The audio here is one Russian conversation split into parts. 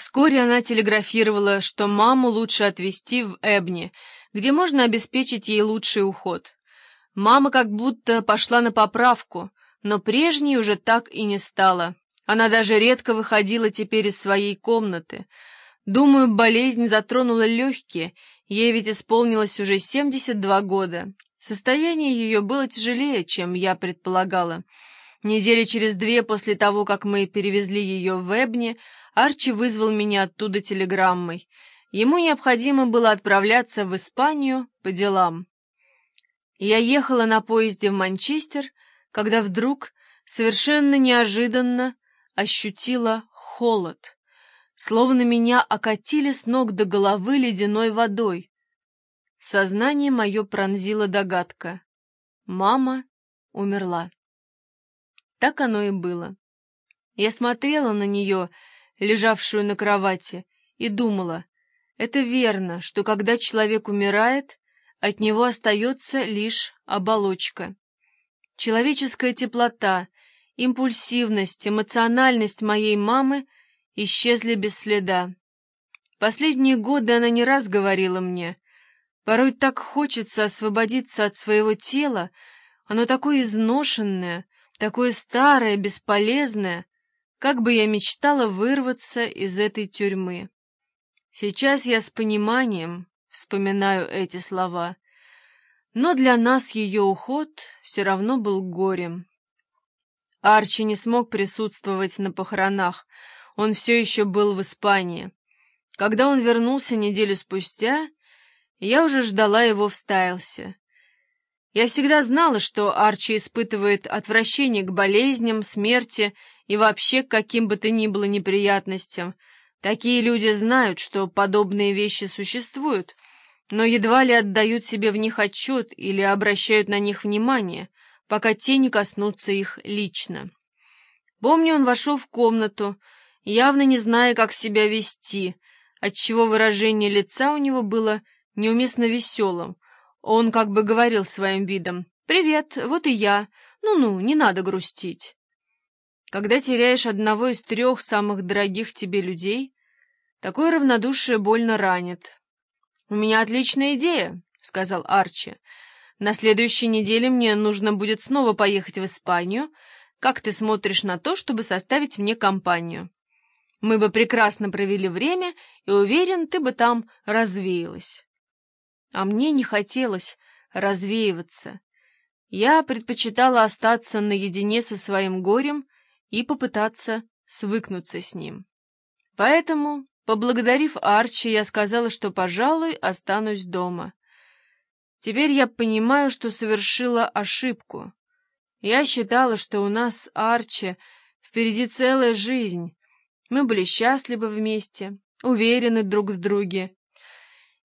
Вскоре она телеграфировала, что маму лучше отвезти в Эбни, где можно обеспечить ей лучший уход. Мама как будто пошла на поправку, но прежней уже так и не стала. Она даже редко выходила теперь из своей комнаты. Думаю, болезнь затронула легкие, ей ведь исполнилось уже 72 года. Состояние ее было тяжелее, чем я предполагала. Недели через две после того, как мы перевезли ее в Эбни, Арчи вызвал меня оттуда телеграммой. Ему необходимо было отправляться в Испанию по делам. Я ехала на поезде в Манчестер, когда вдруг, совершенно неожиданно, ощутила холод, словно меня окатили с ног до головы ледяной водой. Сознание мое пронзила догадка. Мама умерла. Так оно и было. Я смотрела на нее, лежавшую на кровати, и думала, это верно, что когда человек умирает, от него остается лишь оболочка. Человеческая теплота, импульсивность, эмоциональность моей мамы исчезли без следа. Последние годы она не раз говорила мне, порой так хочется освободиться от своего тела, оно такое изношенное, такое старое, бесполезное, как бы я мечтала вырваться из этой тюрьмы. Сейчас я с пониманием вспоминаю эти слова, но для нас ее уход все равно был горем. Арчи не смог присутствовать на похоронах, он все еще был в Испании. Когда он вернулся неделю спустя, я уже ждала его в Стайлсе. Я всегда знала, что Арчи испытывает отвращение к болезням, смерти и вообще к каким бы то ни было неприятностям. Такие люди знают, что подобные вещи существуют, но едва ли отдают себе в них отчет или обращают на них внимание, пока те не коснутся их лично. Помню, он вошел в комнату, явно не зная, как себя вести, отчего выражение лица у него было неуместно веселым, он как бы говорил своим видом «Привет, вот и я. Ну-ну, не надо грустить». Когда теряешь одного из трех самых дорогих тебе людей, такое равнодушие больно ранит. «У меня отличная идея», — сказал Арчи. «На следующей неделе мне нужно будет снова поехать в Испанию. Как ты смотришь на то, чтобы составить мне компанию? Мы бы прекрасно провели время, и, уверен, ты бы там развеялась». А мне не хотелось развеиваться. Я предпочитала остаться наедине со своим горем и попытаться свыкнуться с ним. Поэтому, поблагодарив Арчи, я сказала, что, пожалуй, останусь дома. Теперь я понимаю, что совершила ошибку. Я считала, что у нас, Арчи, впереди целая жизнь. Мы были счастливы вместе, уверены друг в друге.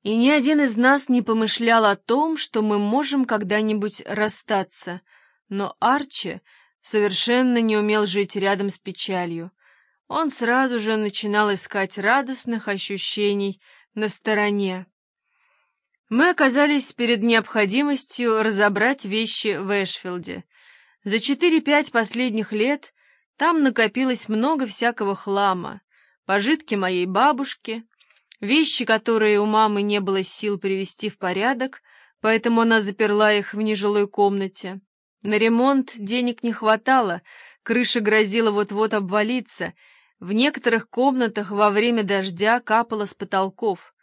И ни один из нас не помышлял о том, что мы можем когда-нибудь расстаться, но Арчи совершенно не умел жить рядом с печалью. Он сразу же начинал искать радостных ощущений на стороне. Мы оказались перед необходимостью разобрать вещи в Эшфилде. За четыре-пять последних лет там накопилось много всякого хлама. Пожитки моей бабушки — Вещи, которые у мамы не было сил привести в порядок, поэтому она заперла их в нежилой комнате. На ремонт денег не хватало, крыша грозила вот-вот обвалиться, в некоторых комнатах во время дождя капало с потолков.